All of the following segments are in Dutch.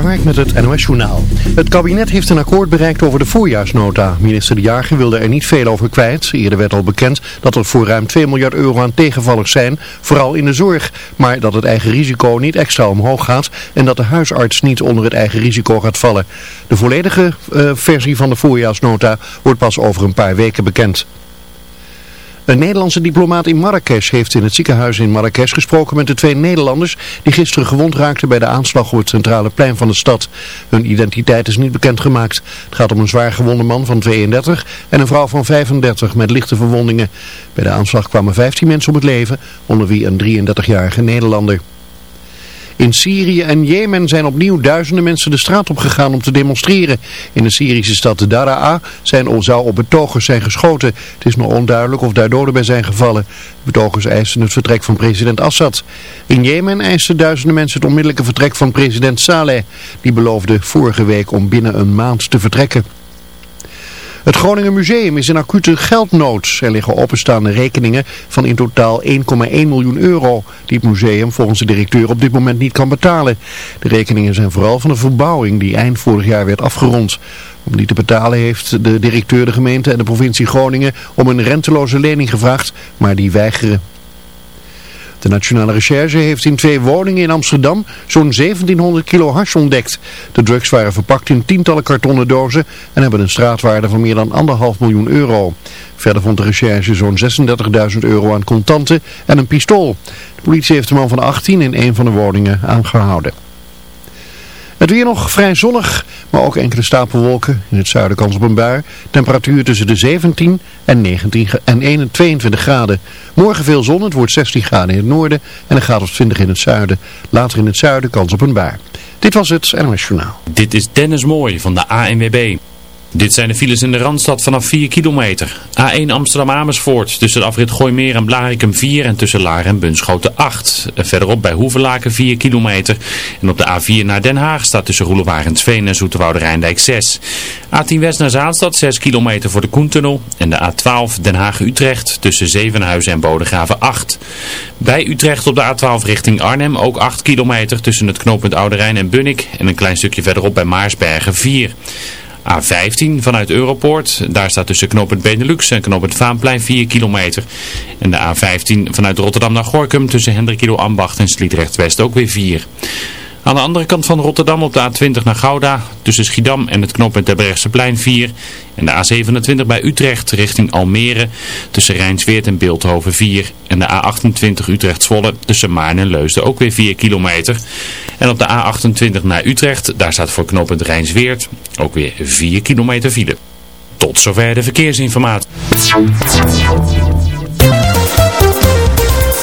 Hark met het NOS-journaal. Het kabinet heeft een akkoord bereikt over de voorjaarsnota. Minister De Jager wilde er niet veel over kwijt. Eerder werd al bekend dat er voor ruim 2 miljard euro aan tegenvallers zijn, vooral in de zorg. Maar dat het eigen risico niet extra omhoog gaat en dat de huisarts niet onder het eigen risico gaat vallen. De volledige uh, versie van de voorjaarsnota wordt pas over een paar weken bekend. Een Nederlandse diplomaat in Marrakesh heeft in het ziekenhuis in Marrakesh gesproken met de twee Nederlanders die gisteren gewond raakten bij de aanslag op het centrale plein van de stad. Hun identiteit is niet bekendgemaakt. Het gaat om een zwaar gewonde man van 32 en een vrouw van 35 met lichte verwondingen. Bij de aanslag kwamen 15 mensen om het leven, onder wie een 33-jarige Nederlander. In Syrië en Jemen zijn opnieuw duizenden mensen de straat op gegaan om te demonstreren. In de Syrische stad Daraa zijn, zou op betogers zijn geschoten. Het is nog onduidelijk of daar doden bij zijn gevallen. Betogers eisen het vertrek van president Assad. In Jemen eisen duizenden mensen het onmiddellijke vertrek van president Saleh. Die beloofde vorige week om binnen een maand te vertrekken. Het Groningen Museum is in acute geldnood. Er liggen openstaande rekeningen van in totaal 1,1 miljoen euro die het museum volgens de directeur op dit moment niet kan betalen. De rekeningen zijn vooral van de verbouwing die eind vorig jaar werd afgerond. Om die te betalen heeft de directeur de gemeente en de provincie Groningen om een renteloze lening gevraagd, maar die weigeren. De Nationale Recherche heeft in twee woningen in Amsterdam zo'n 1700 kilo hars ontdekt. De drugs waren verpakt in tientallen kartonnen dozen en hebben een straatwaarde van meer dan anderhalf miljoen euro. Verder vond de recherche zo'n 36.000 euro aan contanten en een pistool. De politie heeft de man van 18 in een van de woningen aangehouden. Het weer nog vrij zonnig, maar ook enkele stapelwolken. In het zuiden kans op een bui. Temperatuur tussen de 17 en, 19 en 22 graden. Morgen veel zon, het wordt 16 graden in het noorden en een graad of 20 in het zuiden. Later in het zuiden kans op een bui. Dit was het NOS Journaal. Dit is Dennis Mooij van de ANWB. Dit zijn de files in de Randstad vanaf 4 kilometer. A1 Amsterdam-Amersfoort tussen de afrit Gooimeer en Blarikum 4 en tussen Laar en Bunschoten 8. Verderop bij Hoevelaken 4 kilometer. En op de A4 naar Den Haag staat tussen Roelewarensveen en Zoeterwoude Rijndijk 6. A10 West naar Zaanstad 6 kilometer voor de Koentunnel. En de A12 Den Haag-Utrecht tussen Zevenhuizen en Bodegraven 8. Bij Utrecht op de A12 richting Arnhem ook 8 kilometer tussen het knooppunt Oude Rijn en Bunnik. En een klein stukje verderop bij Maarsbergen 4. A15 vanuit Europoort. Daar staat tussen knooppunt Benelux en knooppunt Vaanplein 4 kilometer. En de A15 vanuit Rotterdam naar Gorkum tussen Hendrikilo Ambacht en Sliedrecht West ook weer 4. Aan de andere kant van Rotterdam op de A20 naar Gouda, tussen Schiedam en het knooppunt plein 4. En de A27 bij Utrecht richting Almere, tussen Rijnsweert en Beeldhoven 4. En de A28 Utrecht-Zwolle, tussen Maarn en Leusden ook weer 4 kilometer. En op de A28 naar Utrecht, daar staat voor knooppunt Rijnsweert ook weer 4 kilometer file. Tot zover de verkeersinformatie.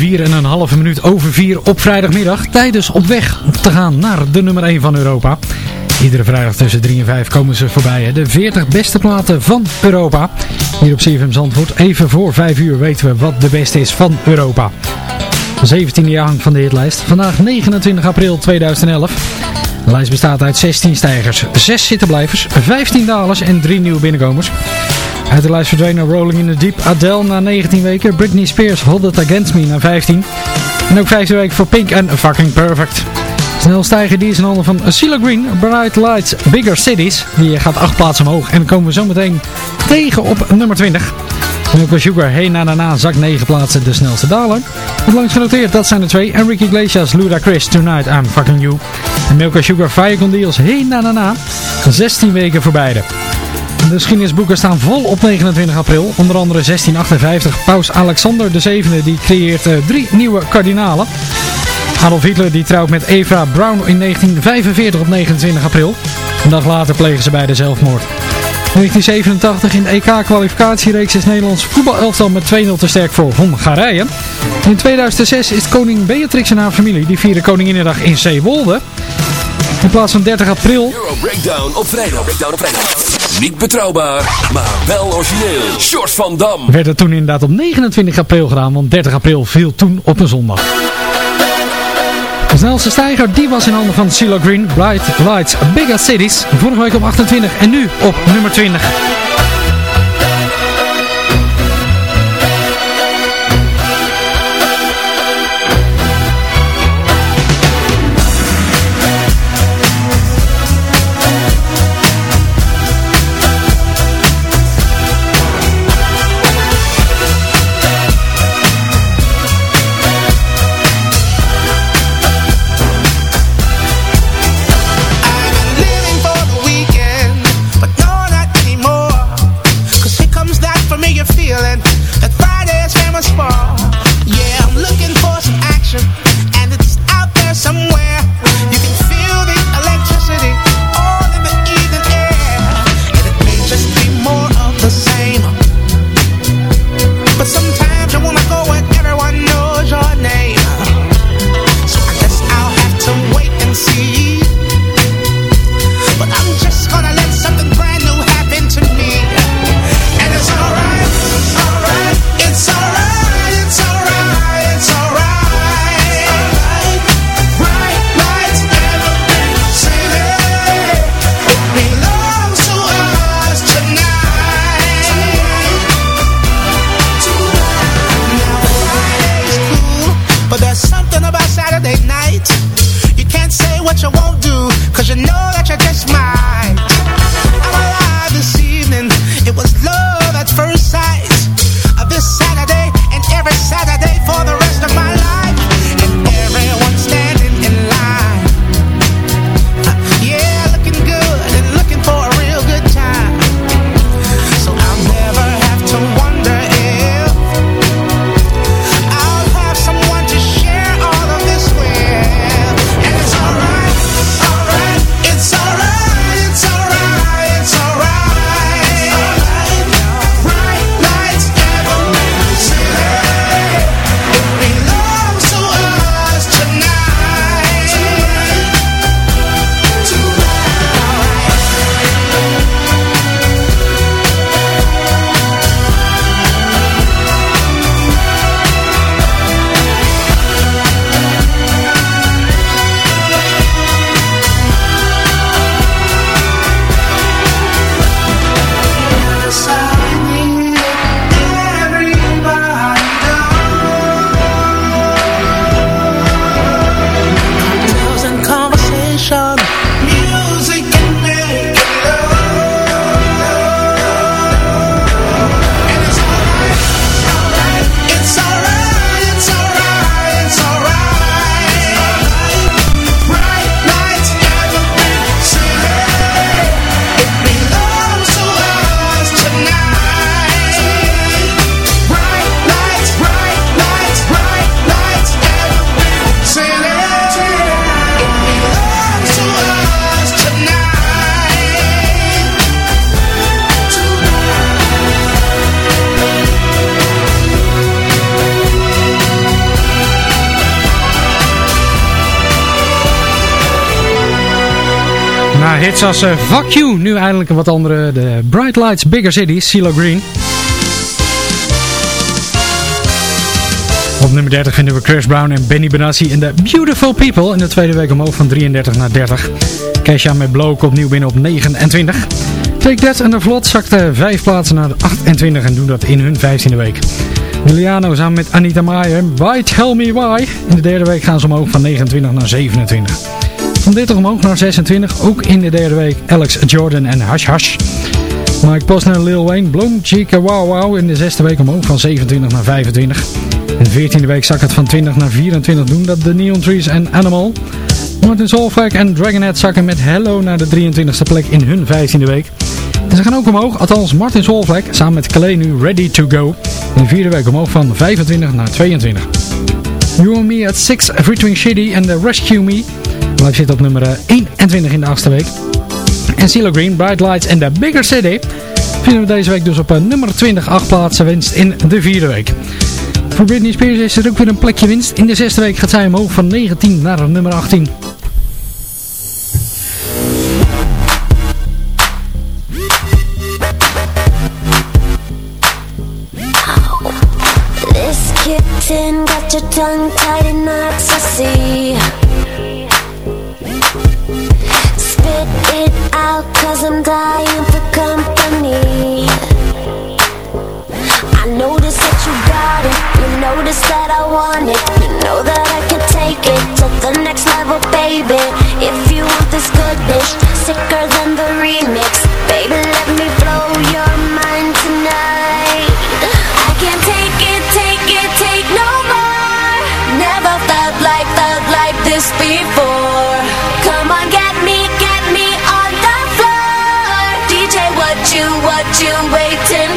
Vier en een halve minuut over vier op vrijdagmiddag. Tijdens op weg te gaan naar de nummer 1 van Europa. Iedere vrijdag tussen 3 en 5 komen ze voorbij. hè. De 40 beste platen van Europa. Hier op CFM Zandvoort. Even voor 5 uur weten we wat de beste is van Europa. 17e jaargang van de hitlijst. Vandaag 29 april 2011. De lijst bestaat uit 16 stijgers, 6 zittenblijvers, 15 dalers en 3 nieuwe binnenkomers. Uit de verdwenen Rolling in the Deep, Adele na 19 weken, Britney Spears Hold It Against Me na 15. En ook 15 weken voor Pink en Fucking Perfect. Snel stijgen die is in handen van CeeLo Green, Bright Lights, Bigger Cities. Die gaat 8 plaatsen omhoog en dan komen we zo meteen tegen op nummer 20. Milka Sugar, Hey Na Na Na, zak 9 plaatsen, de snelste daler. Het langst genoteerd, dat zijn er twee. Enrique Iglesias, Luda Chris, Tonight I'm Fucking You. En Milka Sugar, Fire Con Deals, Hey Na Na Na, 16 weken voor beide. De geschiedenisboeken staan vol op 29 april. Onder andere 1658. Paus Alexander VII die creëert uh, drie nieuwe kardinalen. Adolf Hitler die trouwt met Eva Braun in 1945 op 29 april. Een dag later plegen ze beide zelfmoord. 1987 in de EK-kwalificatiereeks is Nederlands voetbalelftal met 2-0 te sterk voor Hongarije. In 2006 is koning Beatrix en haar familie, die vieren Koninginnedag in Zeewolde. In plaats van 30 april... Euro Breakdown op vrijdag. Breakdown op vrijdag. Niet betrouwbaar, maar wel origineel. Short van Dam. Werd het toen inderdaad op 29 april gedaan, want 30 april viel toen op een zondag. De snelste stijger die was in handen van CeeLo Green, Bright Lights, Bigger Cities. Vorige week op 28 en nu op nummer 20. Hits als eh, Fuck You, nu eindelijk een wat andere. De Bright Lights, Bigger Cities, CeeLo Green. Op nummer 30 vinden we Chris Brown en Benny Benassi in The Beautiful People. In de tweede week omhoog van 33 naar 30. Kesha met Blow opnieuw binnen op 29. Take That en de Vlot zakte 5 plaatsen naar 28 en doen dat in hun 15e week. Miliano samen met Anita Maier. Why Tell Me Why. In de derde week gaan ze omhoog van 29 naar 27. Van 30 omhoog naar 26. Ook in de derde week Alex Jordan en Hash Hash. Mike Posner Lil Wayne. Bloom Chica Wow Wow. In de zesde week omhoog van 27 naar 25. In de veertiende week zak het van 20 naar 24 doen. Dat de Neon Trees en Animal. Martin Solveig en Dragonhead zakken met Hello naar de 23e plek in hun 15e week. En ze gaan ook omhoog, althans Martin Solveig samen met Calais nu Ready to Go. In de vierde week omhoog van 25 naar 22. You and Me at 6 featuring Shitty en The Rescue Me. Blijft zitten op nummer 21 in de achtste week. En CeeLo Green, Bright Lights en The Bigger City vinden we deze week dus op nummer 20 acht plaatsen winst in de vierde week. Voor Britney Spears is er ook weer een plekje winst. In de zesde week gaat zij omhoog van 19 naar nummer 18. This kitten got your tongue tied in knots, I see. Out, cause I'm dying for company. I notice that you got it, you notice that I want it. You know that I can take it to the next level, baby. If you want this goodness, sicker than the remix. Baby, you waiting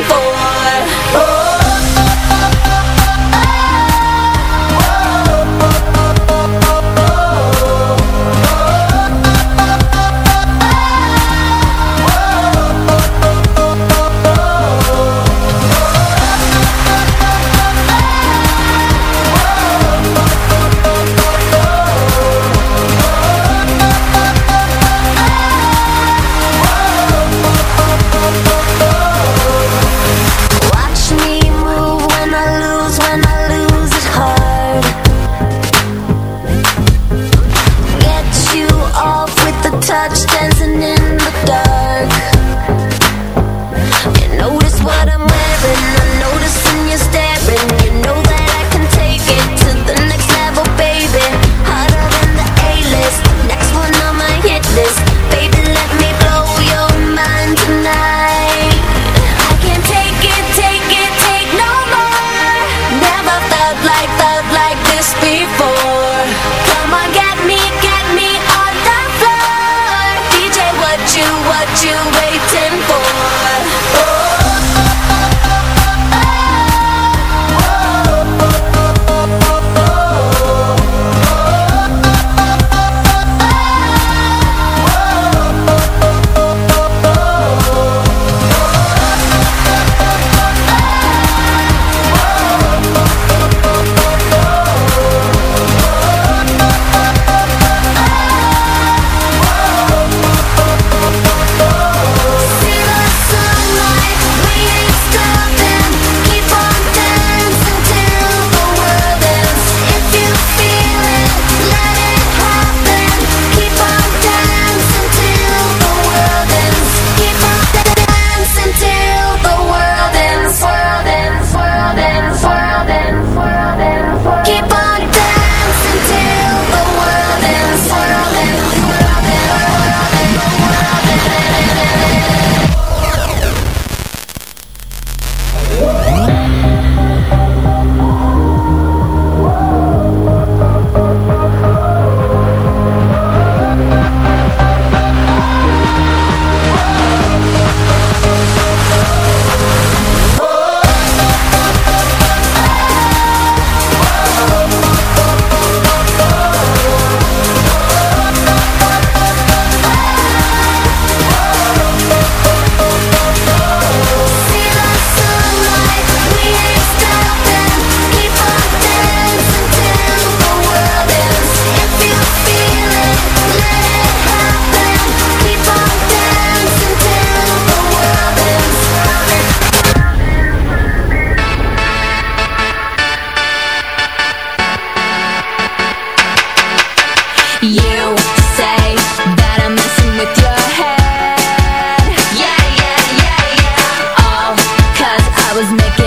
was making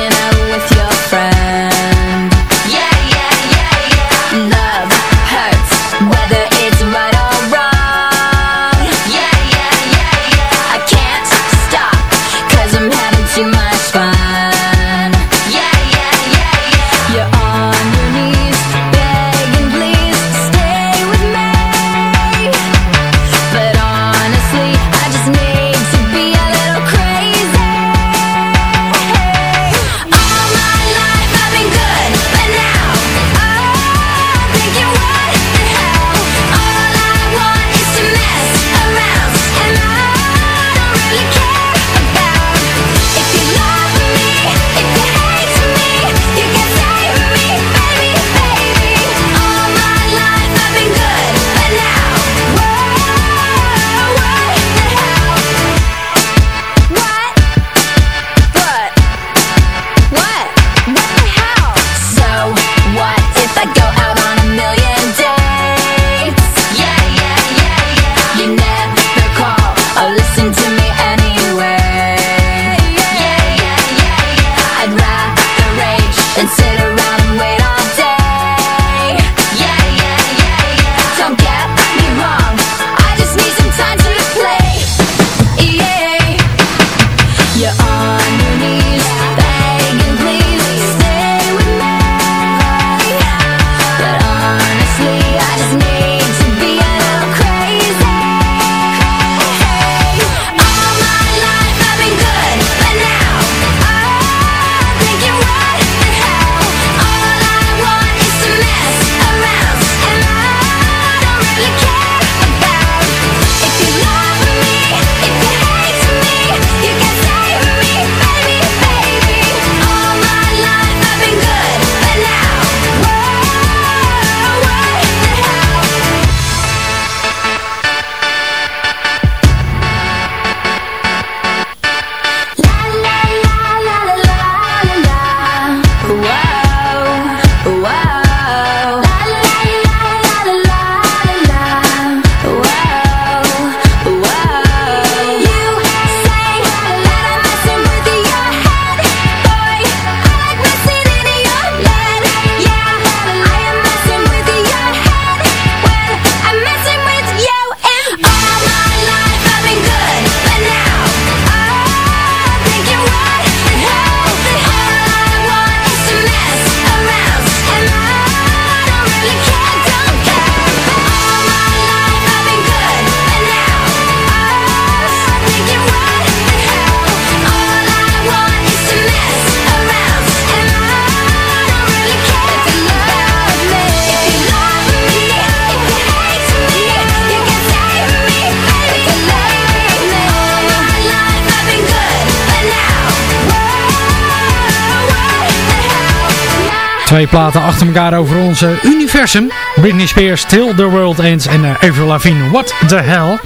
Twee platen achter elkaar over onze universum. Britney Spears, Till the World Ends en uh, Avril Lavigne, What the Hell.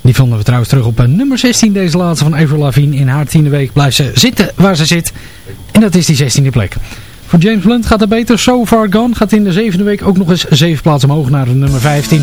Die vonden we trouwens terug op uh, nummer 16, deze laatste van Avril Lavigne. In haar tiende week blijft ze zitten waar ze zit. En dat is die 16e plek. Voor James Blunt gaat het beter. So Far Gone gaat in de zevende week ook nog eens zeven plaatsen omhoog naar de nummer 15.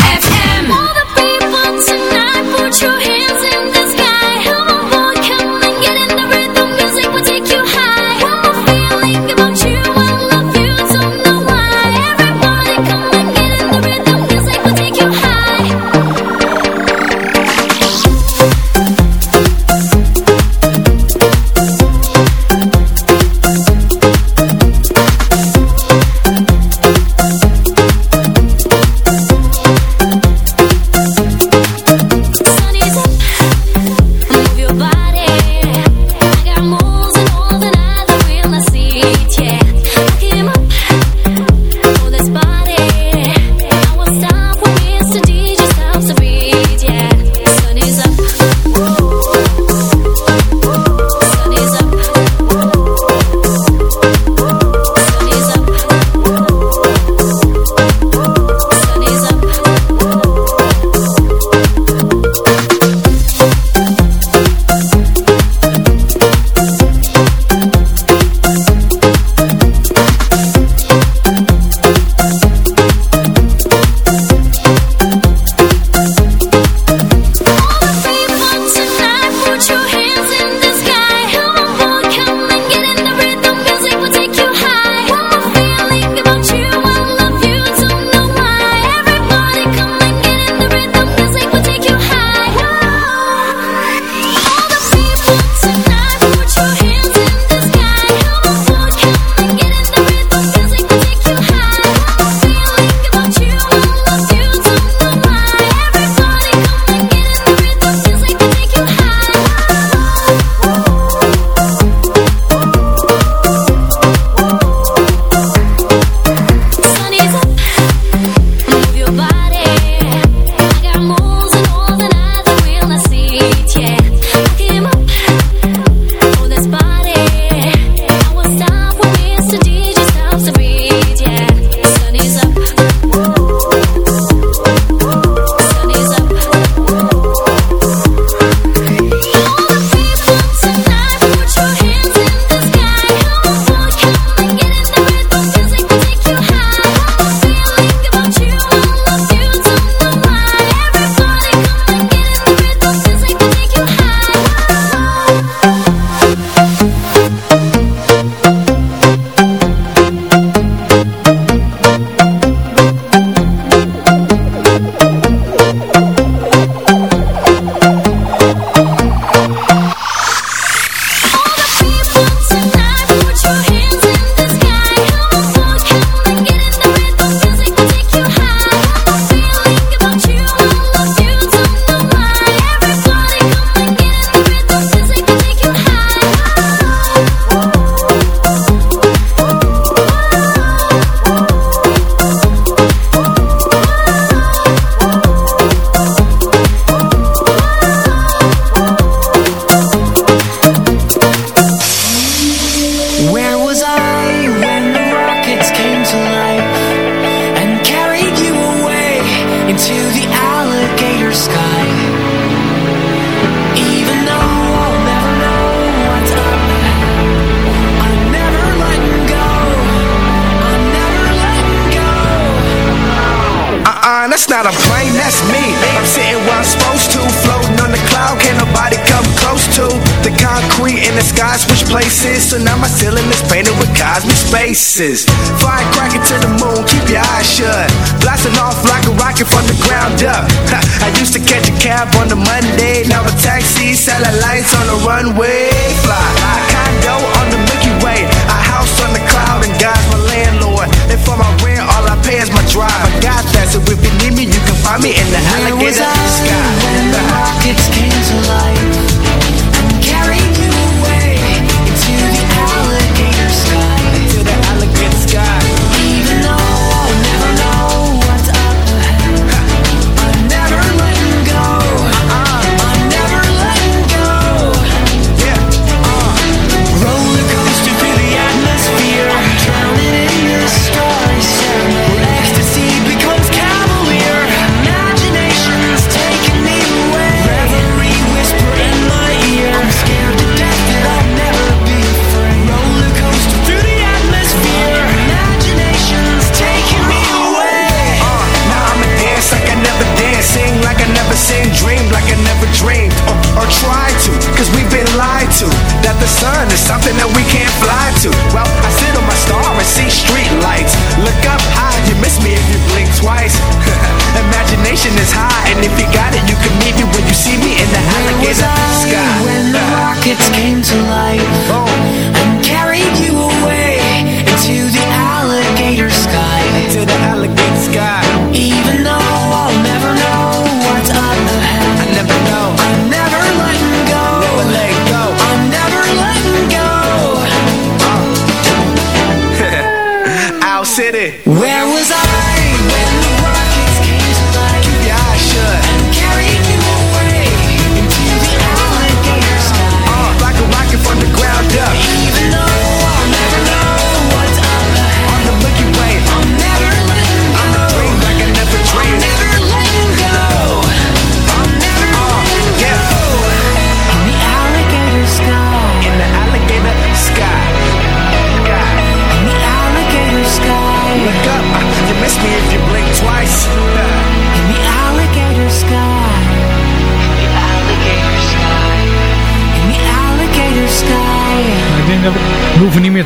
on the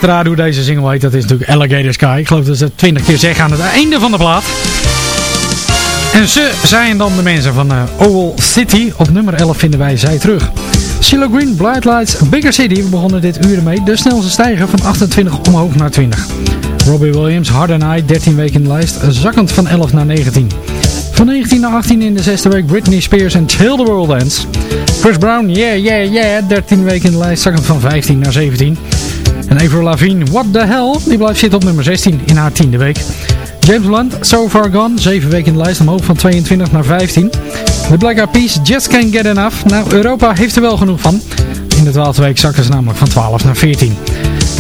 raden hoe deze single heet. Dat is natuurlijk Alligator Sky. Ik geloof dat ze het twintig keer zeggen aan het einde van de plaat. En ze zijn dan de mensen van eh, Owl City. Op nummer 11 vinden wij zij terug. CeeLo Green, Blind Lights, Bigger City. We begonnen dit uur mee. De snelste stijger van 28 omhoog naar 20. Robbie Williams, Hard and I, 13 weken in de lijst. Zakkend van 11 naar 19. Van 19 naar 18 in de zesde week Britney Spears en Till the World Dance. Chris Brown, yeah, yeah, yeah, 13 weken in de lijst, zakkend van 15 naar 17. En Avril What the Hell, die blijft zitten op nummer 16 in haar tiende week. James Blunt, So Far Gone, 7 weken in de lijst, omhoog van 22 naar 15. De Black Eyed Peas, Just Can't Get Enough. Nou, Europa heeft er wel genoeg van. In de 12e week zakken ze namelijk van 12 naar 14.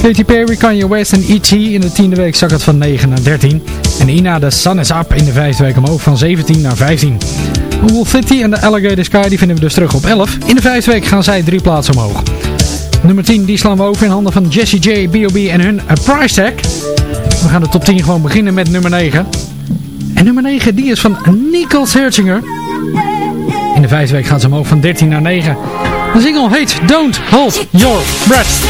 Katy Perry, Kanye West en E.T. in de tiende week zakken het van 9 naar 13. En Ina, The Sun is Up in de vijfde week omhoog van 17 naar 15. Wool City en de Alligator Sky die vinden we dus terug op 11. In de vijfde week gaan zij drie plaatsen omhoog. Nummer 10 die slaan we over in handen van Jessie J, B.O.B. en hun A Price Tag. We gaan de top 10 gewoon beginnen met nummer 9. En nummer 9 die is van Nicole Searchinger. In de vijfde week gaan ze omhoog van 13 naar 9. De single heet Don't Hold Your Breath.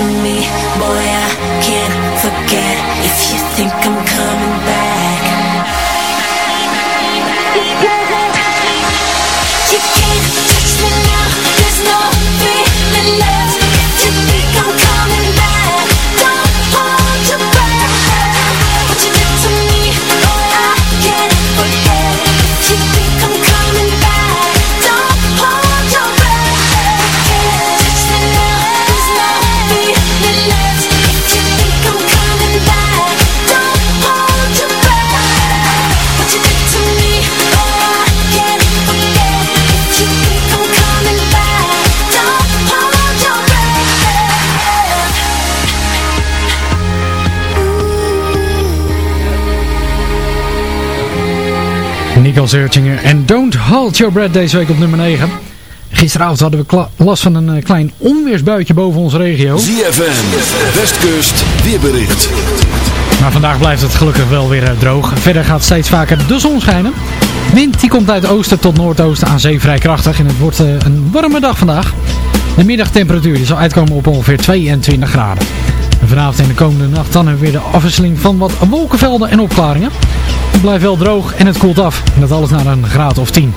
to me, boy. I Nico Searchinger en Don't Hold Your Breath deze week op nummer 9. Gisteravond hadden we last van een eh, klein onweersbuitje boven onze regio. ZFM, Westkust, weerbericht. Maar vandaag blijft het gelukkig wel weer eh, droog. Verder gaat steeds vaker de zon schijnen. Wind die komt uit oosten tot noordoosten aan zee vrij krachtig. En het wordt eh, een warme dag vandaag. De middagtemperatuur die zal uitkomen op ongeveer 22 graden. En vanavond en de komende nacht dan weer de afwisseling van wat wolkenvelden en opklaringen. Het blijft wel droog en het koelt af. En dat alles naar een graad of 10.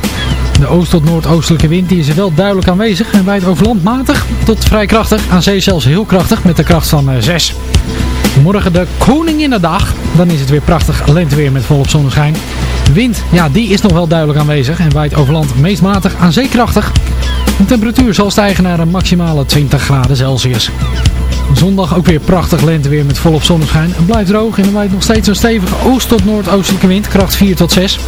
De oost- tot noordoostelijke wind die is er wel duidelijk aanwezig en waait over land matig tot vrij krachtig. Aan zee zelfs heel krachtig met de kracht van 6. Eh, Morgen de Koninginnedag. Dan is het weer prachtig lenteweer met volop zonneschijn. De wind, ja, die is nog wel duidelijk aanwezig en waait over land meest matig aan zee krachtig. De temperatuur zal stijgen naar een maximale 20 graden Celsius. Zondag ook weer prachtig lenteweer met volop zonneschijn. Het blijft droog en er waait nog steeds een stevige oost- tot noordoostelijke wind, kracht 4 tot 6.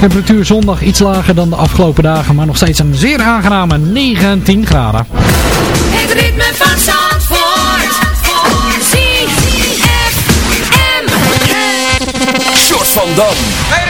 Temperatuur zondag iets lager dan de afgelopen dagen, maar nog steeds een zeer aangename 19 graden. Het ritme van Zandvoort. Short van Dam.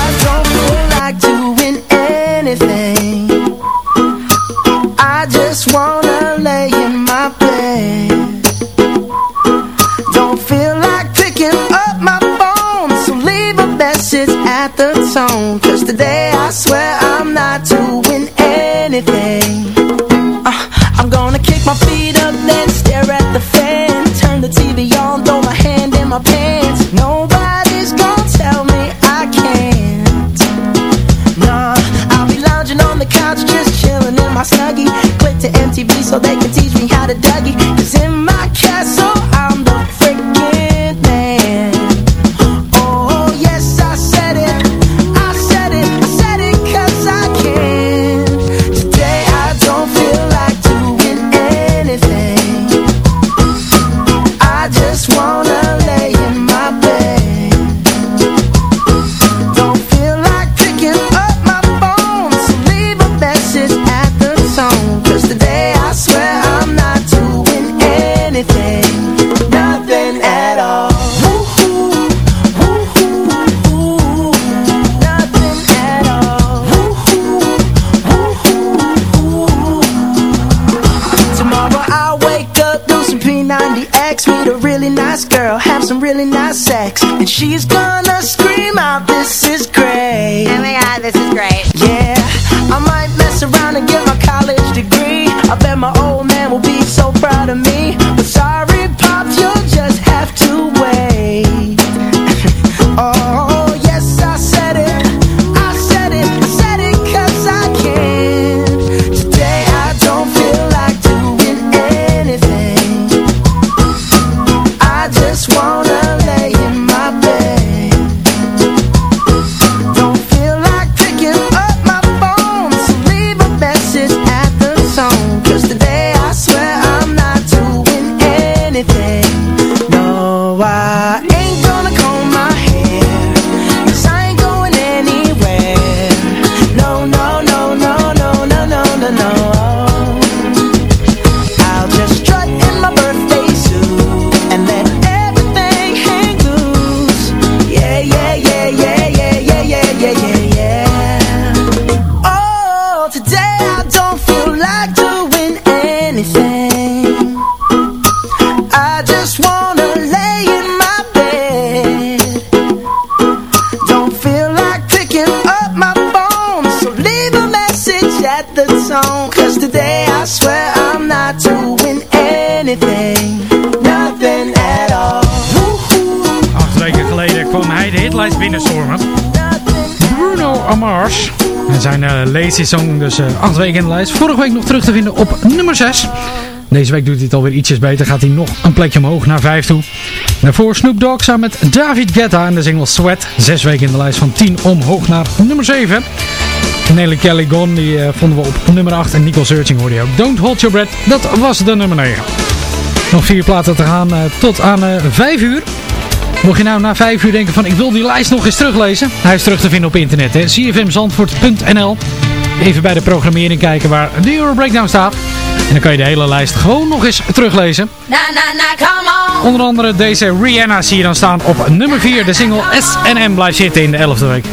Amars. En zijn uh, Lazy Song, dus uh, acht weken in de lijst. Vorige week nog terug te vinden op nummer 6. Deze week doet hij het alweer ietsjes beter. Gaat hij nog een plekje omhoog naar 5 toe. Daarvoor Snoop Dogg samen met David Guetta en de single Sweat. Zes weken in de lijst van 10 omhoog naar nummer 7. Nelly Kelly Gone die, eh, vonden we op nummer 8. En Nicole Searching hoorde je ook. Don't Hold Your Breath, dat was de nummer 9. Nog vier platen te gaan tot aan 5 uur. Mocht je nou na vijf uur denken van ik wil die lijst nog eens teruglezen. Hij is terug te vinden op internet. cfmzandvoort.nl Even bij de programmering kijken waar de Euro Breakdown staat. En dan kan je de hele lijst gewoon nog eens teruglezen. Na, na, na, come on. Onder andere deze Rihanna zie je dan staan op nummer 4. De single S&M blijft zitten in de 11e week.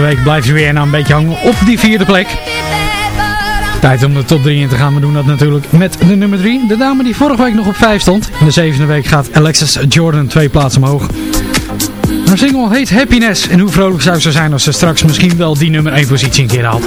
laatste week blijft ze weer nou een beetje hangen op die vierde plek. Tijd om de top 3 in te gaan. We doen dat natuurlijk met de nummer 3. De dame die vorige week nog op 5 stond. In de zevende week gaat Alexis Jordan twee plaatsen omhoog. Haar single heet Happiness. En hoe vrolijk zou ze zijn als ze straks misschien wel die nummer 1 positie een keer haalt.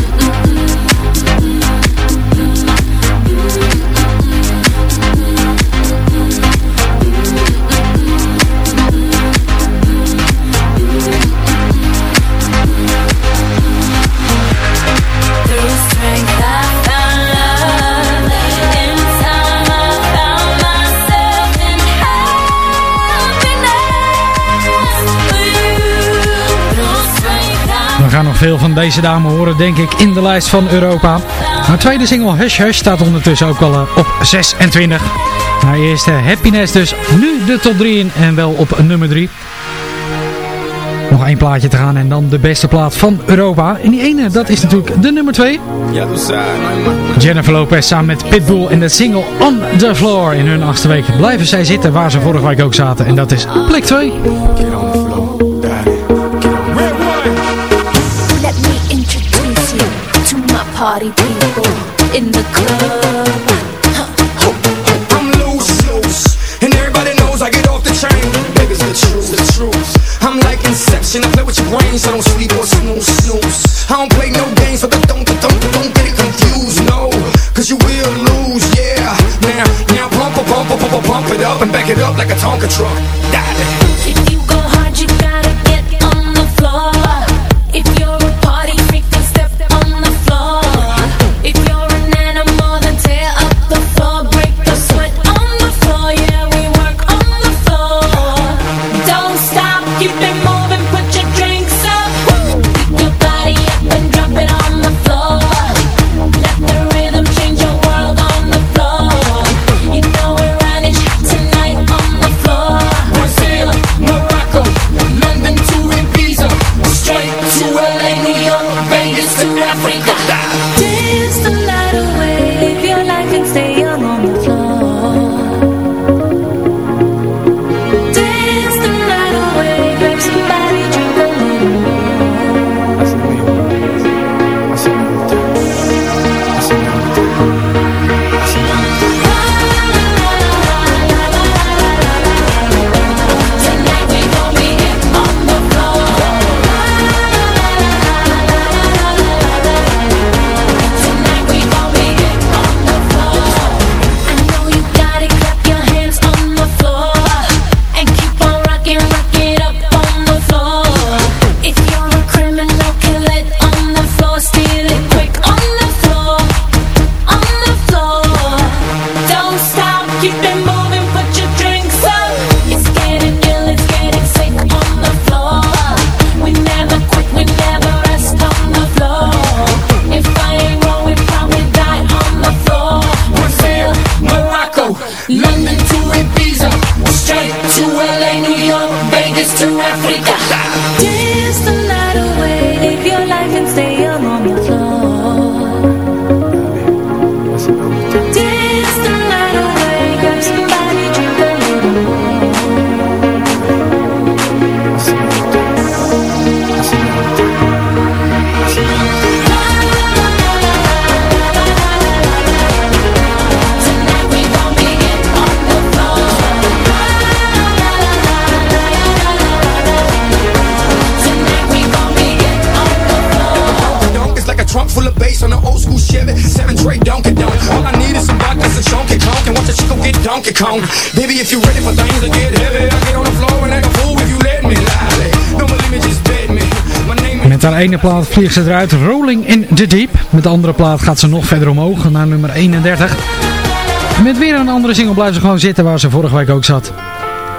Veel van deze dame horen, denk ik, in de lijst van Europa. Haar tweede single Hush Hush staat ondertussen ook al eh, op 26. Haar eerste Happiness dus nu de top 3 in en wel op nummer 3. Nog één plaatje te gaan en dan de beste plaat van Europa. En die ene, dat is natuurlijk de nummer 2. Jennifer Lopez samen met Pitbull en de single On The Floor. In hun achtste week blijven zij zitten waar ze vorige week ook zaten. En dat is plek 2. Party people in the club. I'm loose, loose, and everybody knows I get off the train. Baby's the truth, the truth. I'm like Inception, I play with your brains, I don't sleep or snooze, snooze. I don't play no games, but don't, don't, don't don't get it confused, no, cause you will lose, yeah. Now, now pump, pump, pump, pump, pump it up and back it up like a Tonka truck. Ene plaat vliegt ze eruit, Rolling in the Deep. Met de andere plaat gaat ze nog verder omhoog, naar nummer 31. Met weer een andere single blijft ze gewoon zitten waar ze vorige week ook zat.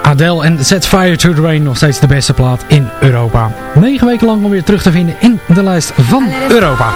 Adele en Set Fire to the Rain nog steeds de beste plaat in Europa. Negen weken lang om weer terug te vinden in de lijst van Europa.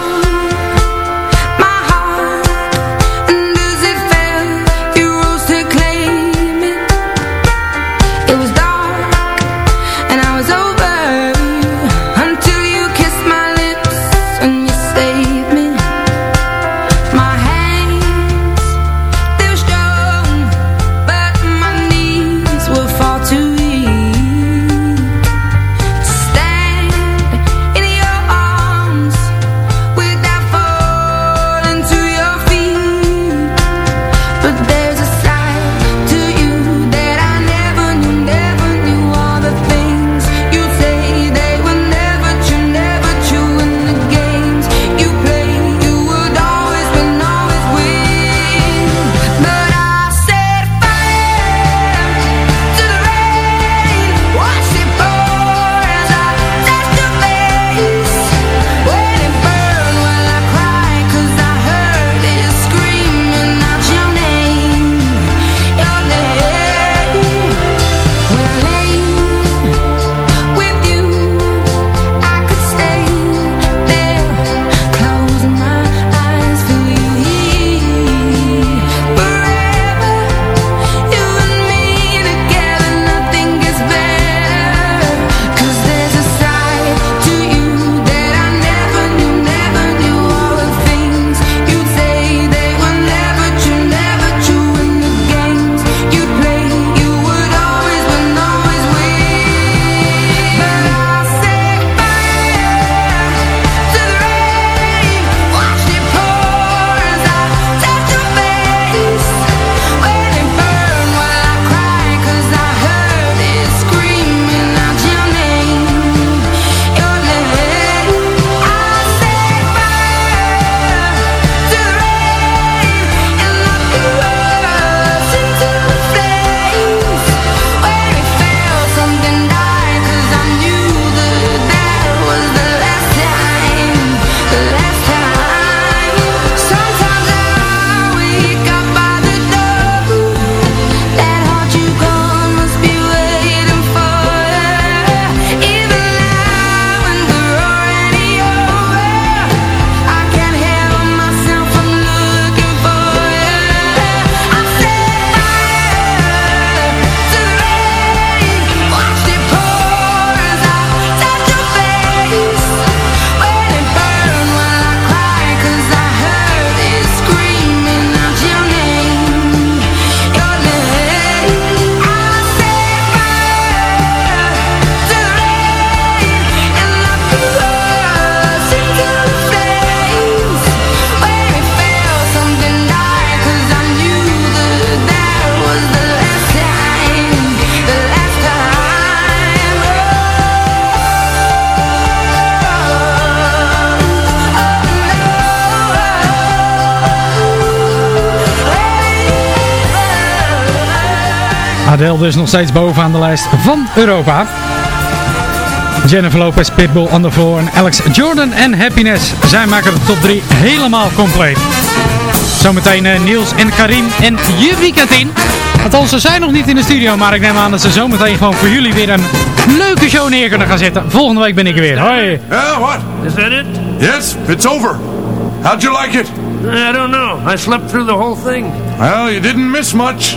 Dus nog steeds bovenaan de lijst van Europa. Jennifer Lopez, Pitbull, On The Floor en Alex Jordan en Happiness. Zij maken de top 3 helemaal compleet. Zometeen uh, Niels en Karim en je weekend in. Althans, ze zijn nog niet in de studio, maar ik neem aan dat ze zometeen gewoon voor jullie weer een leuke show neer kunnen gaan zetten. Volgende week ben ik er weer. Hoi! Yeah, what? Is that it? Yes, it's over. How'd you like it? I don't know. I slept through the whole thing. Well, you didn't miss much.